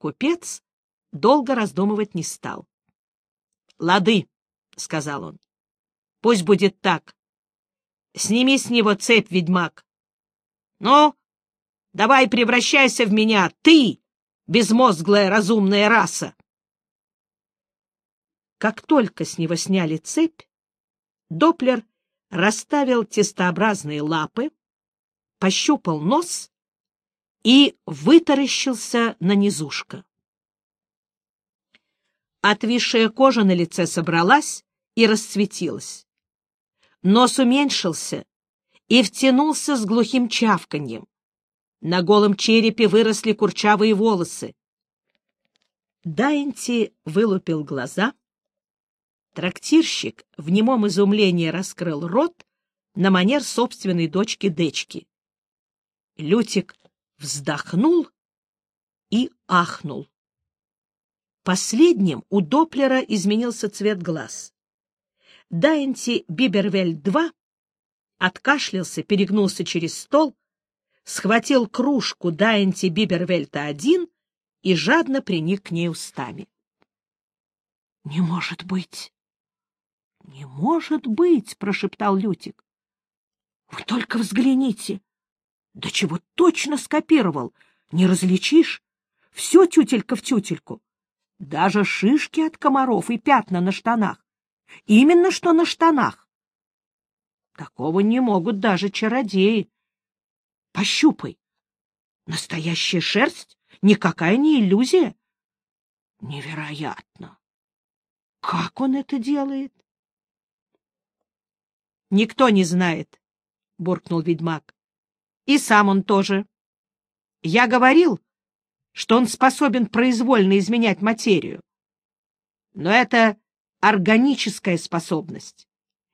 Купец долго раздумывать не стал. — Лады, — сказал он. — Пусть будет так. Сними с него цепь, ведьмак. — Ну, давай превращайся в меня, ты, безмозглая разумная раса. Как только с него сняли цепь, Доплер расставил тестообразные лапы, пощупал нос и вытаращился на низушка. Отвисшая кожа на лице собралась и расцветилась. Нос уменьшился и втянулся с глухим чавканьем. На голом черепе выросли курчавые волосы. Дайнти вылупил глаза. Трактирщик в немом изумлении раскрыл рот на манер собственной дочки Дечки. Лютик вздохнул и ахнул. Последним у Доплера изменился цвет глаз. Дайнти Бибервель-2 откашлялся, перегнулся через стол, схватил кружку Дайнти Бибервельта-1 и жадно приник к ней устами. — Не может быть! — Не может быть! — прошептал Лютик. — Вы только взгляните! Да чего точно скопировал! Не различишь? Все тютелька в тютельку. Даже шишки от комаров и пятна на штанах. Именно что на штанах. Такого не могут даже чародеи. Пощупай. Настоящая шерсть? Никакая не иллюзия. Невероятно. Как он это делает? Никто не знает, буркнул ведьмак. И сам он тоже. Я говорил, что он способен произвольно изменять материю. Но это органическая способность,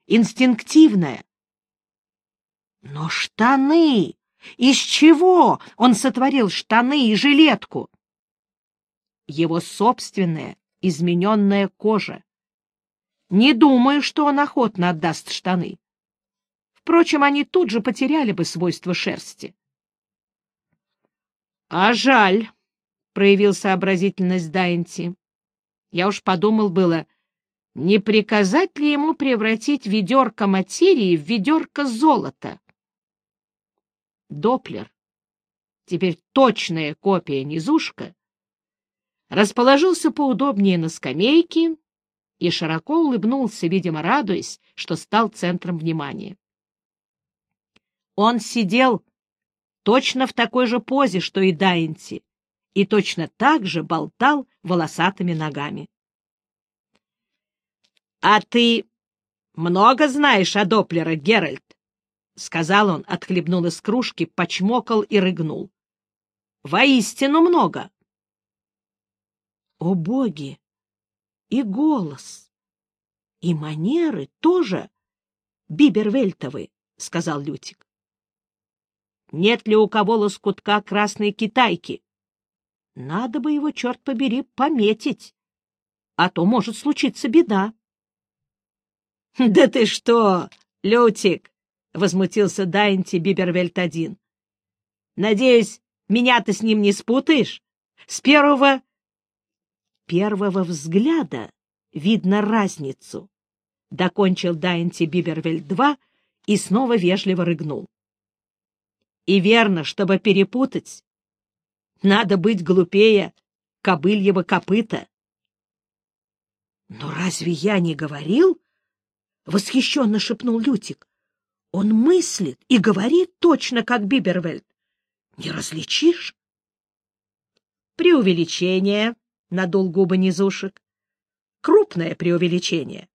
инстинктивная. Но штаны! Из чего он сотворил штаны и жилетку? Его собственная измененная кожа. Не думаю, что он охотно отдаст штаны. Впрочем, они тут же потеряли бы свойства шерсти. — А жаль, проявил сообразительность Дайнти. Я уж подумал было, не приказать ли ему превратить ведерко материи в ведерко золота. Доплер, теперь точная копия низушка, расположился поудобнее на скамейке и широко улыбнулся, видимо, радуясь, что стал центром внимания. Он сидел точно в такой же позе, что и Дайнти, и точно так же болтал волосатыми ногами. — А ты много знаешь о Доплера, Геральт? — сказал он, отхлебнул из кружки, почмокал и рыгнул. — Воистину много. — О, боги! И голос, и манеры тоже бибервельтовы, — сказал Лютик. — Нет ли у кого лоскутка красной китайки? Надо бы его, черт побери, пометить, а то может случиться беда. — Да ты что, Лютик! — возмутился Дайнти Бибервельт-1. — Надеюсь, меня ты с ним не спутаешь? С первого... Первого взгляда видно разницу. Докончил Дайнти Бибервельт-2 и снова вежливо рыгнул. И верно, чтобы перепутать, надо быть глупее кобыльего копыта. — Но разве я не говорил? — восхищенно шепнул Лютик. — Он мыслит и говорит точно, как Бибервельд. Не различишь? — Преувеличение, — надул губы низушек. — Крупное преувеличение.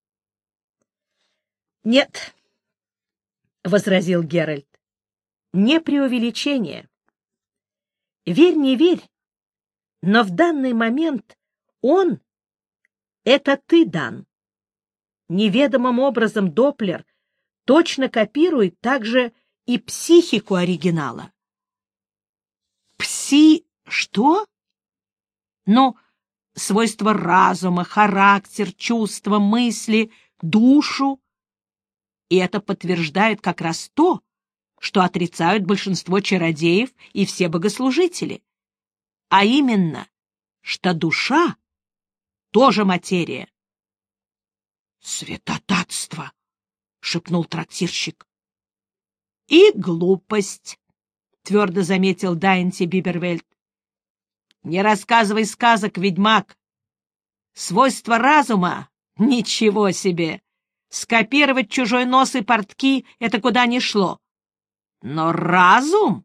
— Нет, — возразил Геральт, — не преувеличение. Верь, не верь, но в данный момент он — это ты, Дан. Неведомым образом Доплер точно копирует также и психику оригинала. Пси... что? Ну, свойства разума, характер, чувства, мысли, душу. И это подтверждает как раз то, что отрицают большинство чародеев и все богослужители. А именно, что душа тоже материя. — Святотатство! — шепнул трактирщик. — И глупость, — твердо заметил Дайнти Бибервельд. — Не рассказывай сказок, ведьмак. Свойство разума — ничего себе. Скопировать чужой нос и портки — это куда ни шло. Но разум?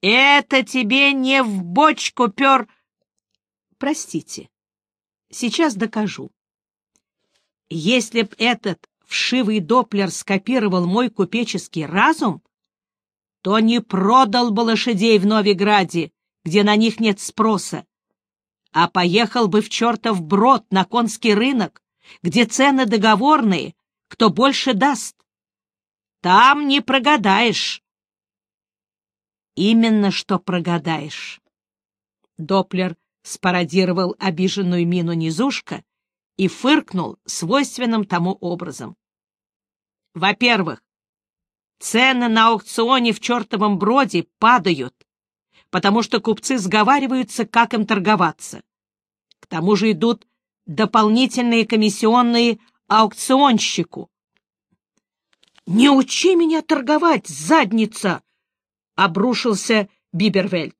Это тебе не в бочку пер... Простите, сейчас докажу. Если б этот вшивый доплер скопировал мой купеческий разум, то не продал бы лошадей в Новиграде, где на них нет спроса, а поехал бы в чертов брод на конский рынок, где цены договорные, кто больше даст. Там не прогадаешь. Именно что прогадаешь. Доплер спародировал обиженную мину низушка и фыркнул свойственным тому образом. Во-первых, цены на аукционе в чертовом броде падают, потому что купцы сговариваются, как им торговаться. К тому же идут дополнительные комиссионные аукционщику. «Не учи меня торговать, задница!» — обрушился Бибервельд.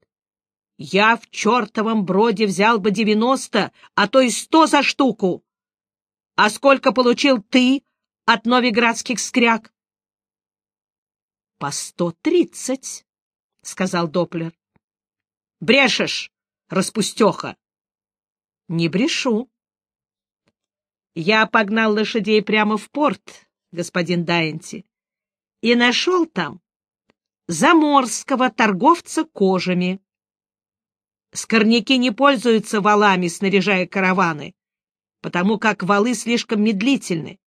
«Я в чертовом броде взял бы девяносто, а то и сто за штуку. А сколько получил ты от новиградских скряг?» «По сто тридцать», — сказал Доплер. «Брешешь, распустеха!» «Не брешу. Я погнал лошадей прямо в порт, господин Дайнти, и нашел там заморского торговца кожами. Скорняки не пользуются валами, снаряжая караваны, потому как валы слишком медлительны.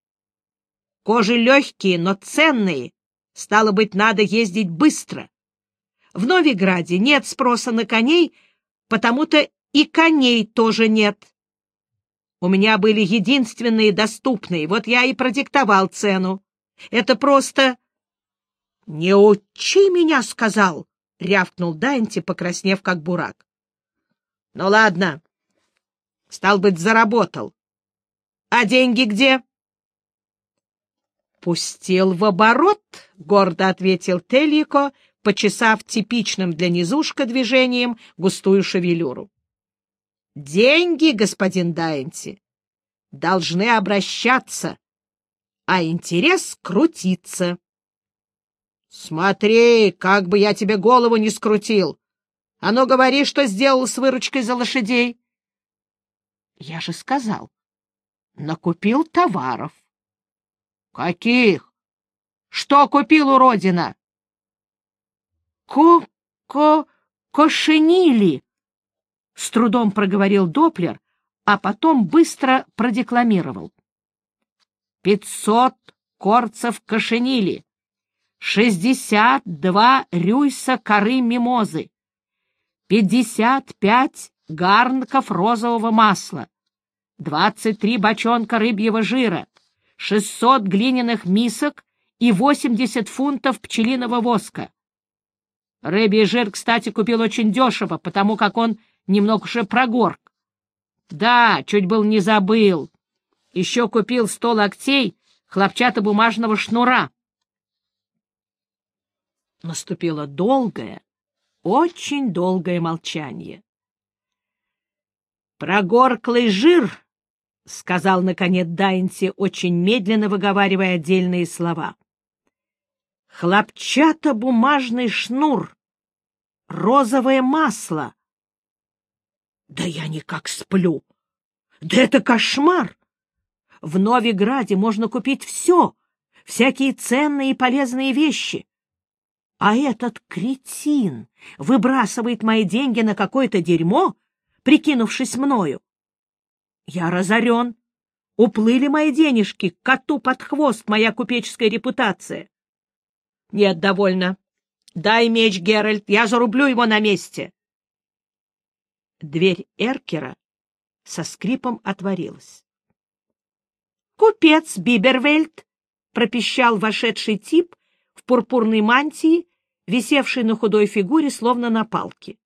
Кожи легкие, но ценные, стало быть, надо ездить быстро. В Новиграде нет спроса на коней, потому-то и коней тоже нет. У меня были единственные доступные, вот я и продиктовал цену. Это просто... — Не учи меня, — сказал, — рявкнул Дайнти, покраснев как бурак. — Ну ладно. Стал быть, заработал. А деньги где? — Пустил в оборот, — гордо ответил Тельяко, почесав типичным для низушка движением густую шевелюру. Деньги, господин Дайнти, должны обращаться, а интерес крутиться. Смотри, как бы я тебе голову не скрутил. А ну говори, что сделал с выручкой за лошадей. Я же сказал, накупил товаров. Каких? Что купил уродина? Ко-ко-кошенили, — с трудом проговорил Доплер, а потом быстро продекламировал. «Пятьсот корцев кошенили, шестьдесят два рюйса коры мимозы, пятьдесят пять гарнков розового масла, двадцать три бочонка рыбьего жира, шестьсот глиняных мисок и восемьдесят фунтов пчелиного воска. Рыбий жир, кстати, купил очень дешево, потому как он немного уже прогорк. Да, чуть был не забыл. Еще купил сто локтей хлопчатобумажного шнура. Наступило долгое, очень долгое молчание. «Прогорклый жир», — сказал, наконец, Дайнти, очень медленно выговаривая отдельные слова. «Хлопчатобумажный шнур, розовое масло, да я никак сплю. Да это кошмар! В Новиграде можно купить все, всякие ценные и полезные вещи. А этот кретин выбрасывает мои деньги на какое-то дерьмо, прикинувшись мною. Я разорен. Уплыли мои денежки, коту под хвост моя купеческая репутация. Нет, довольно. Дай меч, Геральт, я зарублю его на месте. Дверь Эркера со скрипом отворилась. «Купец Бибервельд!» — пропищал вошедший тип в пурпурной мантии, висевшей на худой фигуре, словно на палке.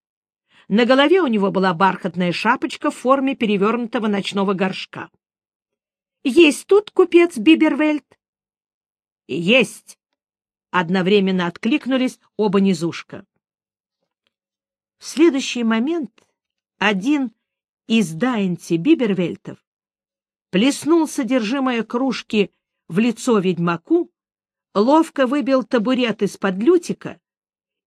На голове у него была бархатная шапочка в форме перевернутого ночного горшка. — Есть тут купец Бибервельд? — Есть! — одновременно откликнулись оба низушка. В следующий момент один из Дайнти Бибервельтов плеснул содержимое кружки в лицо ведьмаку, ловко выбил табурет из-под лютика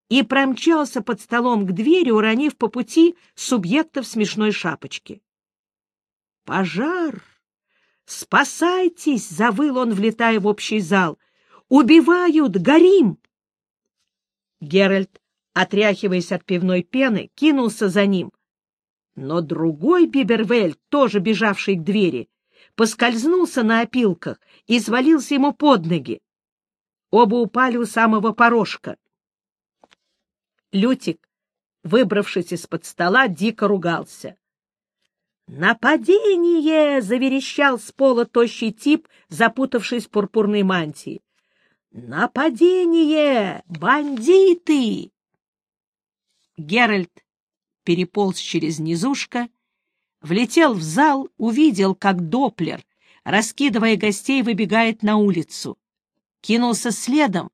и промчался под столом к двери, уронив по пути субъекта в смешной шапочке. «Пожар! Спасайтесь!» — завыл он, влетая в общий зал. «Убивают! Горим!» Геральт, отряхиваясь от пивной пены, кинулся за ним. Но другой Бибервель, тоже бежавший к двери, поскользнулся на опилках и свалился ему под ноги. Оба упали у самого порожка. Лютик, выбравшись из-под стола, дико ругался. «Нападение!» — заверещал с пола тощий тип, запутавшись в пурпурной мантии. «Нападение! Бандиты!» Геральт переполз через низушка, влетел в зал, увидел, как Доплер, раскидывая гостей, выбегает на улицу. Кинулся следом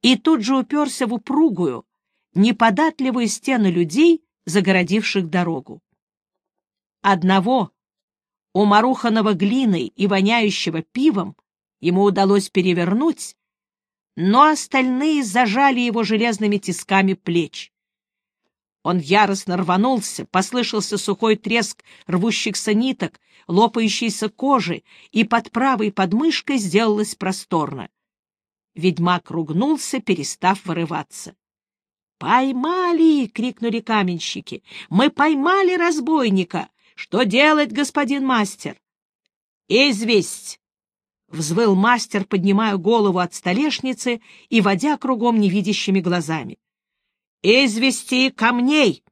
и тут же уперся в упругую, неподатливую стену людей, загородивших дорогу. Одного, уморуханного глиной и воняющего пивом, ему удалось перевернуть, но остальные зажали его железными тисками плеч. Он яростно рванулся, послышался сухой треск рвущихся ниток, лопающейся кожи, и под правой подмышкой сделалось просторно. Ведьмак ругнулся, перестав вырываться. «Поймали!» — крикнули каменщики. «Мы поймали разбойника! Что делать, господин мастер?» «Известь!» — взвыл мастер, поднимая голову от столешницы и водя кругом невидящими глазами извести камней.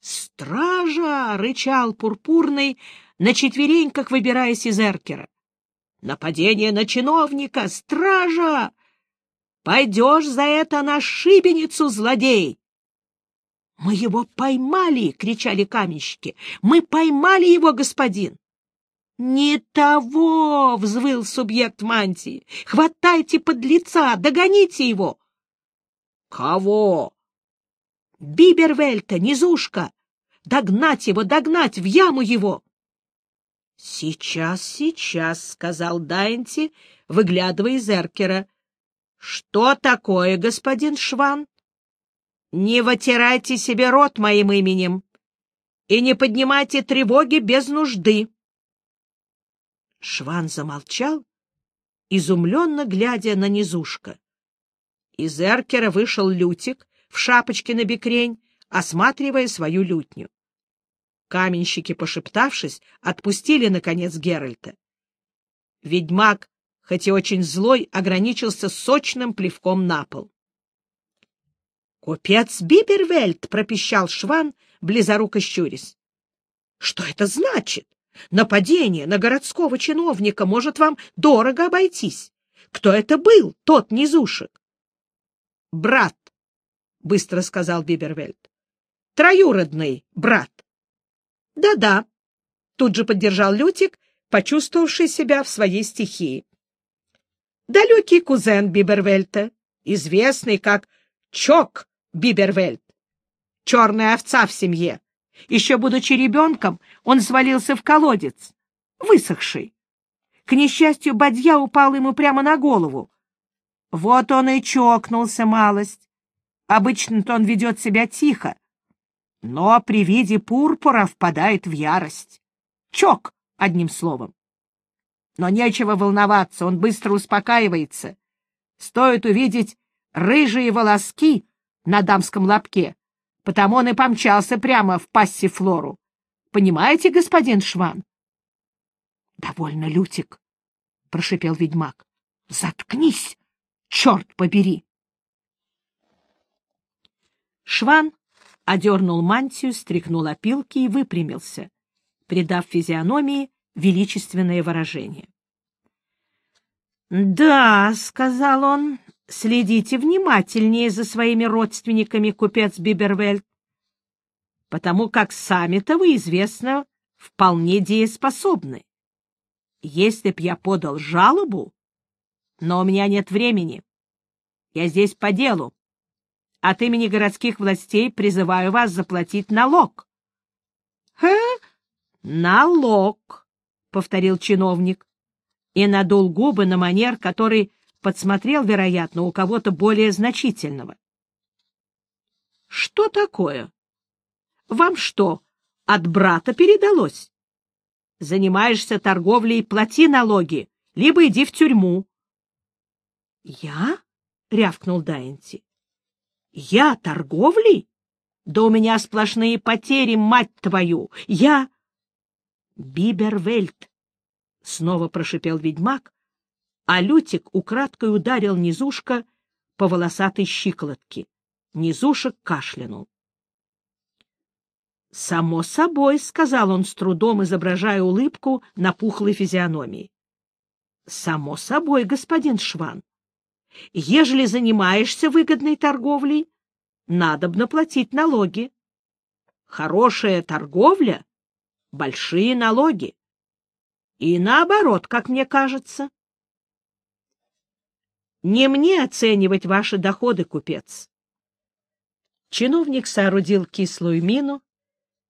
«Стража!» — рычал Пурпурный, на четвереньках выбираясь из эркера. «Нападение на чиновника! Стража! Пойдешь за это на шибеницу, злодей!» «Мы его поймали!» — кричали каменщики. «Мы поймали его, господин!» «Не того!» — взвыл субъект мантии. «Хватайте под лица, догоните его!» «Кого?» «Бибервельта, низушка! Догнать его, догнать, в яму его!» «Сейчас, сейчас», — сказал Дайнти, выглядывая из эркера. «Что такое, господин Шван?» «Не вытирайте себе рот моим именем и не поднимайте тревоги без нужды». Шван замолчал, изумленно глядя на низушка. Из эркера вышел Лютик в шапочке на бекрень, осматривая свою лютню. Каменщики, пошептавшись, отпустили, наконец, Геральта. Ведьмак, хоть и очень злой, ограничился сочным плевком на пол. — Купец Бибервельд! — пропищал Шван, близоруко щурясь. — Что это значит? Нападение на городского чиновника может вам дорого обойтись. Кто это был, тот низушек? Брат, — быстро сказал Бибервельд. — Троюродный брат. Да — Да-да, — тут же поддержал Лютик, почувствовавший себя в своей стихии. — Далекий кузен Бибервельта, известный как Чок Бибервельд, черная овца в семье. Еще будучи ребенком, он свалился в колодец, высохший. К несчастью, бадья упал ему прямо на голову, вот он и чокнулся малость. Обычно-то он ведет себя тихо, но при виде пурпура впадает в ярость. Чок, одним словом. Но нечего волноваться, он быстро успокаивается. Стоит увидеть рыжие волоски на дамском лобке, потому он и помчался прямо в пассифлору. Понимаете, господин Шван? — Довольно, Лютик, — прошипел ведьмак. — Заткнись! Черт побери! Шван одернул мантию, стряхнул опилки и выпрямился, придав физиономии величественное выражение. «Да», — сказал он, — «следите внимательнее за своими родственниками, купец Бибервельд. потому как сами-то вы, известно, вполне дееспособны. Если б я подал жалобу, но у меня нет времени. Я здесь по делу. От имени городских властей призываю вас заплатить налог. — Хе? Налог, — повторил чиновник и надул губы на манер, который подсмотрел, вероятно, у кого-то более значительного. — Что такое? Вам что, от брата передалось? Занимаешься торговлей, плати налоги, либо иди в тюрьму. — Я? — рявкнул Дайнти. — Я торговлей? Да у меня сплошные потери, мать твою! Я... — Бибервельт! — снова прошипел ведьмак, а Лютик украдкой ударил низушка по волосатой щиколотке. Низушек кашлянул. «Само собой», — сказал он с трудом, изображая улыбку на пухлой физиономии. «Само собой, господин Шван. Ежели занимаешься выгодной торговлей, надобно платить налоги. Хорошая торговля — большие налоги. И наоборот, как мне кажется. Не мне оценивать ваши доходы, купец. Чиновник соорудил кислую мину,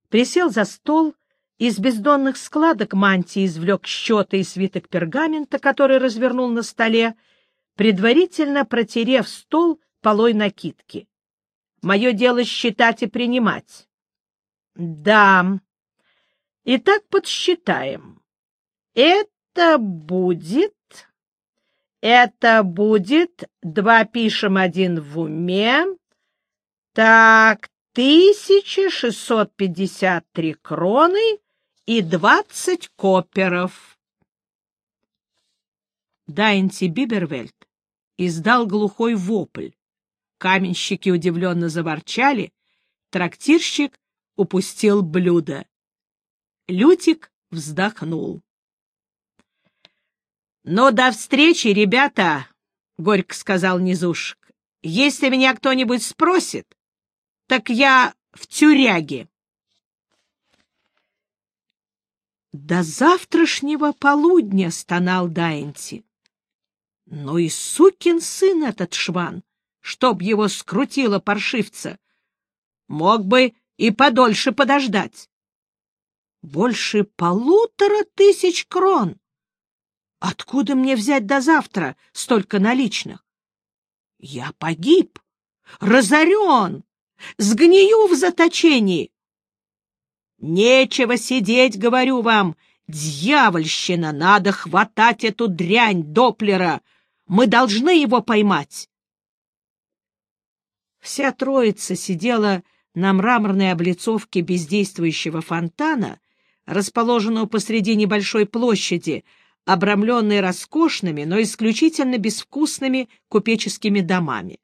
присел за стол, из бездонных складок мантии извлек счеты и свиток пергамента, который развернул на столе, предварительно протерев стол полой накидки. Мое дело считать и принимать. Да. Итак, подсчитаем. Это будет... Это будет... Два пишем, один в уме. Так, 1653 кроны и 20 коперов. Дайнти Бибервельд издал глухой вопль. Каменщики удивленно заворчали, трактирщик упустил блюдо. Лютик вздохнул. — Ну, до встречи, ребята! — горько сказал Низушек. — Если меня кто-нибудь спросит, так я в тюряге. До завтрашнего полудня стонал Дайнти. Ну и сукин сын этот шван, чтоб его скрутило паршивца. Мог бы и подольше подождать. Больше полутора тысяч крон. Откуда мне взять до завтра столько наличных? Я погиб, разорен, Сгнию в заточении. Нечего сидеть, говорю вам, дьявольщина, надо хватать эту дрянь Доплера. Мы должны его поймать. Вся троица сидела на мраморной облицовке бездействующего фонтана, расположенного посреди небольшой площади, обрамленной роскошными, но исключительно безвкусными купеческими домами.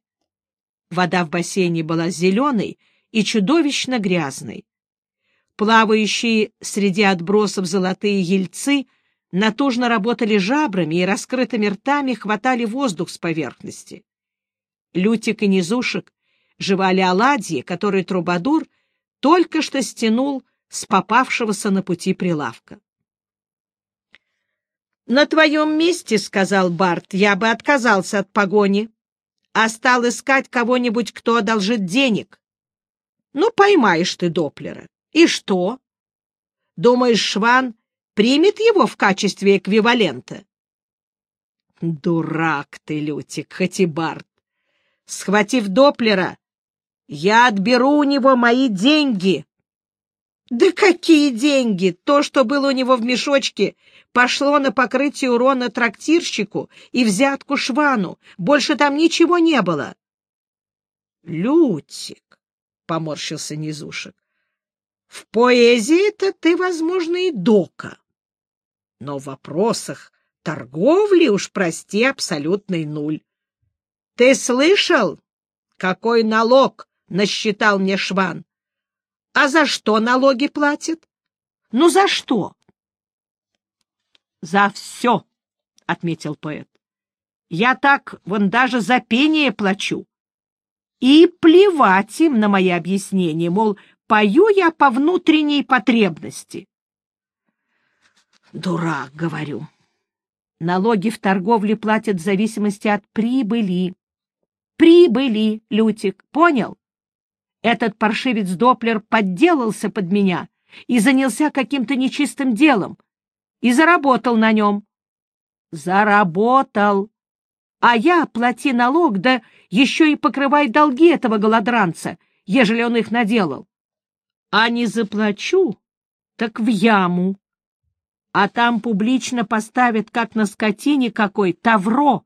Вода в бассейне была зеленой и чудовищно грязной. Плавающие среди отбросов золотые ельцы натужно работали жабрами и раскрытыми ртами хватали воздух с поверхности. Лютик и Низушек жевали оладьи, которые Трубадур только что стянул с попавшегося на пути прилавка. «На твоем месте, — сказал Барт, — я бы отказался от погони а стал искать кого-нибудь, кто одолжит денег. Ну, поймаешь ты Доплера. И что? Думаешь, Шван примет его в качестве эквивалента? Дурак ты, Лютик, Барт. Схватив Доплера, я отберу у него мои деньги. Да какие деньги? То, что было у него в мешочке, пошло на покрытие урона трактирщику и взятку швану. Больше там ничего не было. — Лютик, — поморщился Низушек, — в поэзии-то ты, возможно, и дока. Но в вопросах торговли уж, прости, абсолютный нуль. Ты слышал, какой налог насчитал мне шван? А за что налоги платят? Ну, за что? — За все, — отметил поэт. — Я так вон даже за пение плачу. И плевать им на мои объяснения, мол, пою я по внутренней потребности. Дурак, говорю. Налоги в торговле платят в зависимости от прибыли. Прибыли, Лютик, понял? Этот паршивец Доплер подделался под меня и занялся каким-то нечистым делом, и заработал на нем. Заработал. А я, плати налог, да еще и покрывай долги этого голодранца, ежели он их наделал. А не заплачу, так в яму. А там публично поставят, как на скотине какой, тавро,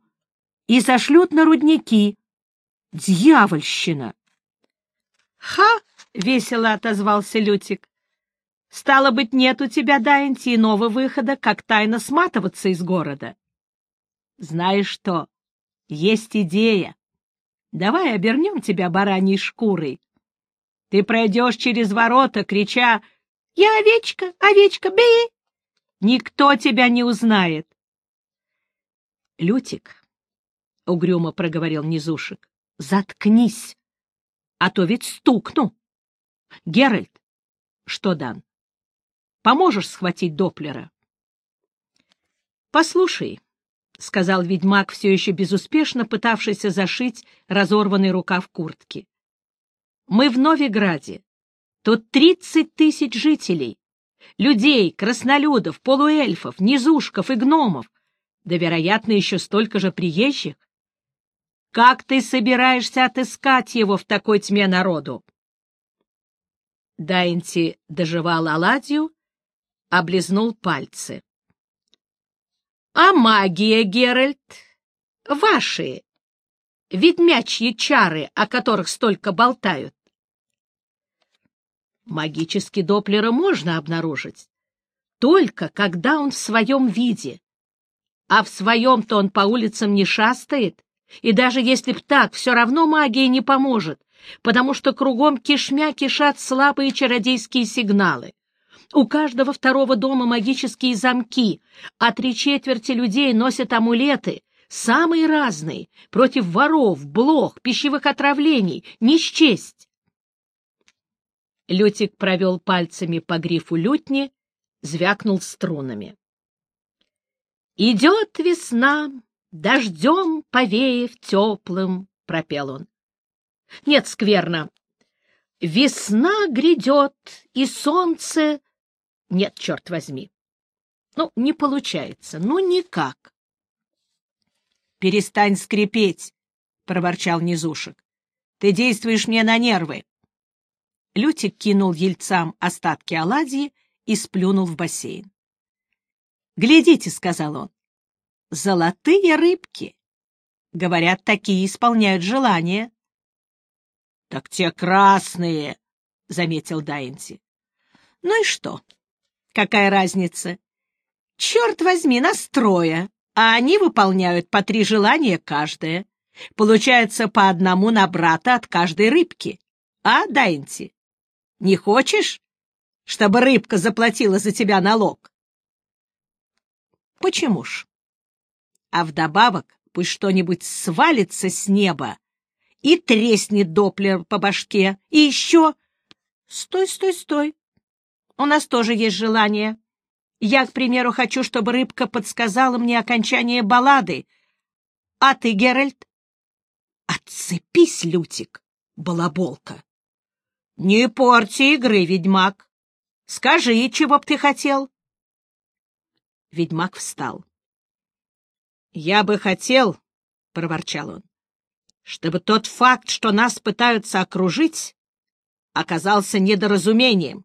и сошлют на рудники. Дьявольщина! — Ха! — весело отозвался Лютик. — Стало быть, нет у тебя, Дайнти, иного выхода, как тайно сматываться из города. Знаешь что, есть идея. Давай обернем тебя бараньей шкурой. Ты пройдешь через ворота, крича «Я овечка, овечка, бей!» Никто тебя не узнает. Лютик, — угрюмо проговорил Низушек, — заткнись, а то ведь стукну. Геральт, что, Дан, поможешь схватить Доплера? Послушай, — сказал ведьмак, все еще безуспешно пытавшийся зашить разорванный рукав куртки. — Мы в Новиграде. Тут тридцать тысяч жителей. Людей, краснолюдов, полуэльфов, низушков и гномов. Да, вероятно, еще столько же приезжих. Как ты собираешься отыскать его в такой тьме народу? Дайнти доживал оладью, облизнул пальцы. А магия, Геральт? Ваши ведьмячьи чары, о которых столько болтают. Магический Доплера можно обнаружить, только когда он в своем виде. А в своем-то он по улицам не шастает, и даже если б так, все равно магия не поможет, потому что кругом кишмя кишат слабые чародейские сигналы. У каждого второго дома магические замки, а три четверти людей носят амулеты, самые разные, против воров, блох, пищевых отравлений, не счесть. Лютик провел пальцами по грифу лютни, звякнул струнами. «Идет весна, дождем повеев теплым», — пропел он. «Нет, скверно. Весна грядет, и солнце нет, черт возьми. Ну, не получается, ну никак. Перестань скрипеть, проворчал Низушек. Ты действуешь мне на нервы. Лютик кинул ельцам остатки оладьи и сплюнул в бассейн. «Глядите», — сказал он, — «золотые рыбки. Говорят, такие исполняют желания». «Так те красные», — заметил Дайнти. «Ну и что? Какая разница? Черт возьми, настроя, а они выполняют по три желания каждое. Получается по одному на брата от каждой рыбки. А, Дайнти, не хочешь, чтобы рыбка заплатила за тебя налог? Почему ж? А вдобавок пусть что-нибудь свалится с неба и треснет Доплер по башке, и еще... Стой, стой, стой. У нас тоже есть желание. Я, к примеру, хочу, чтобы рыбка подсказала мне окончание баллады. А ты, Геральт? Отцепись, Лютик, балаболка. Не порти игры, ведьмак. Скажи, чего б ты хотел? Ведьмак встал. Я бы хотел, — проворчал он, — чтобы тот факт, что нас пытаются окружить, оказался недоразумением.